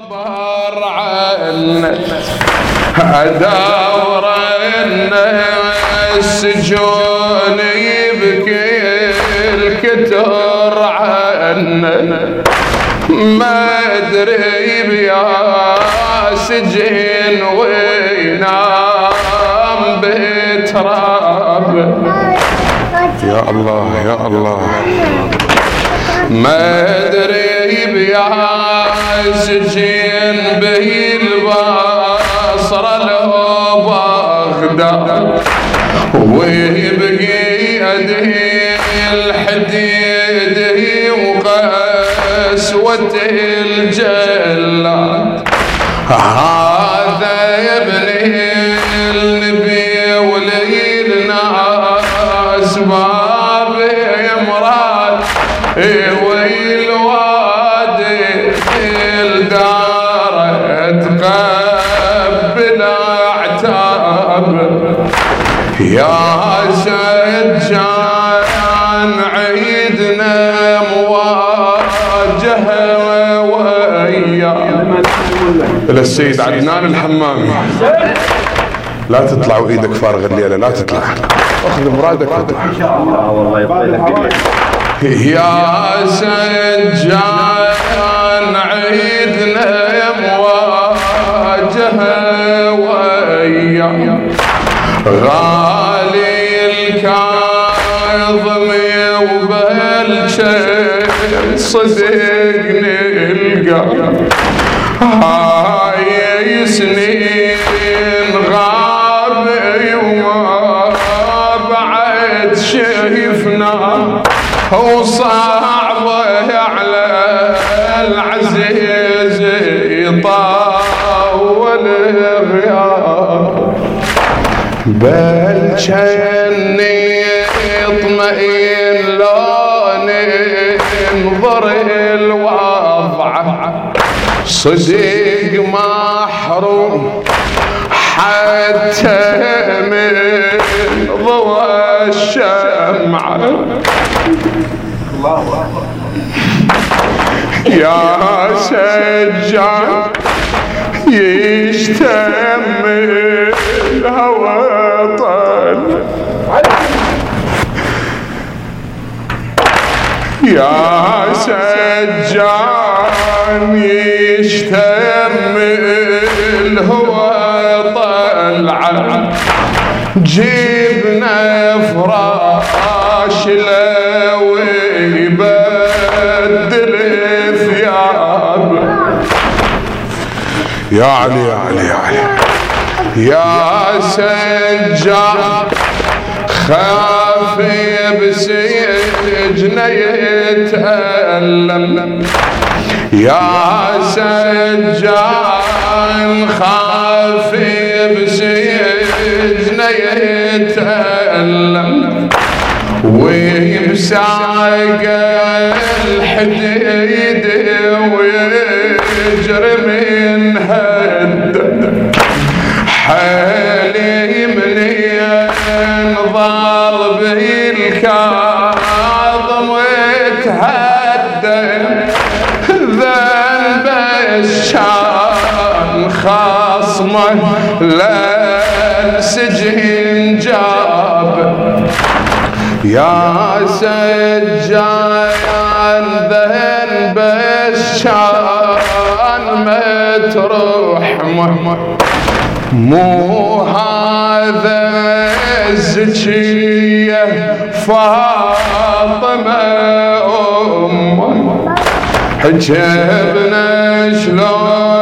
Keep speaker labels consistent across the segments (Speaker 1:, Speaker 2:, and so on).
Speaker 1: صبر عنك ادور السجون يبكي الكتر عنك ما أدري بيا سجن وينام بتراب يا الله يا الله. ما أدري بيا سجين به البصرة لو بغداد. ويبقي يده الحديد وقسوة الجلاد. هذا يا ابني يا سجان عيدنا مواجهه ويا. إلى السيد عدنان الحمامي لا تطلع وايدك فارغه الليلة لا تطلع. أخذ مرادك. واطلع
Speaker 2: والله يطيلك
Speaker 1: يا سجان عيدنا مواجهة ويا وبالشيء صدقني القلب هاي سنين غاب وما بعد شايفنا وصعبة على العزيز يطاول غياب بل جني يطمئن لون انظر الوضع صدق محروم حتى من ضوى الشمعة يا سجان يشتم الهوى طل يا سجان يشتم الهوى طلع جبنا فراش لو يبدل ثياب يا علي يا علي يا علي يا سجان خافي بسجنه يتألم يا سجان خافي بسجنه يتألم ويمساق الحديد ويجري خصمه للسجن جاب. يا سجان ذنب الشام متروح مو هذا الزكية فاطمة أمه حجبنا شلون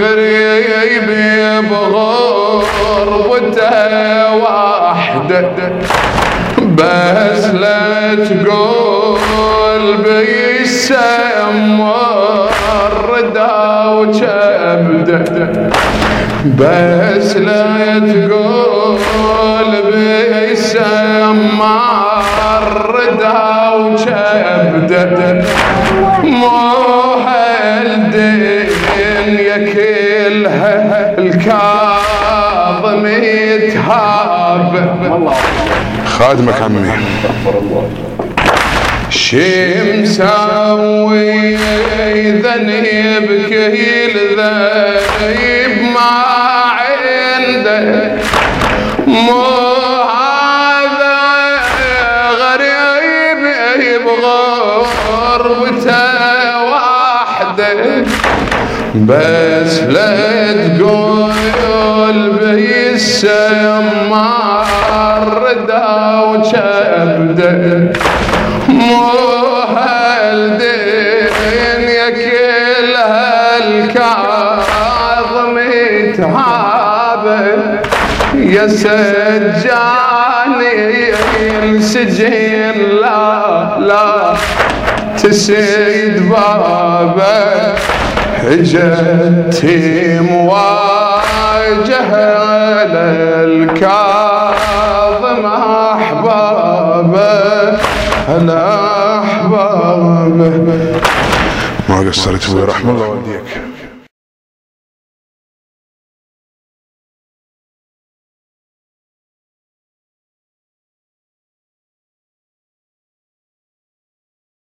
Speaker 1: غريب بغربته وحدة. بس لا تقول بيسمر ردا وكبده بس لا تقول بيسمار ردا وكبده الكاظم يتهاب خادمك عمي.
Speaker 2: الله
Speaker 1: شمساوي ذنب كهيل ذيب ما عنده. مو هذا غريب بغربته وحده. بس لا تقول بيسمار ردا وكبده مو هالدنيا كلها الكاظم يتعابه يا سجاني السجن لا لا تسيد بابه حجتي مواجهة للكاظم أحبابه أنا أحبابه. ما قصرت أبوي رحم الله والديك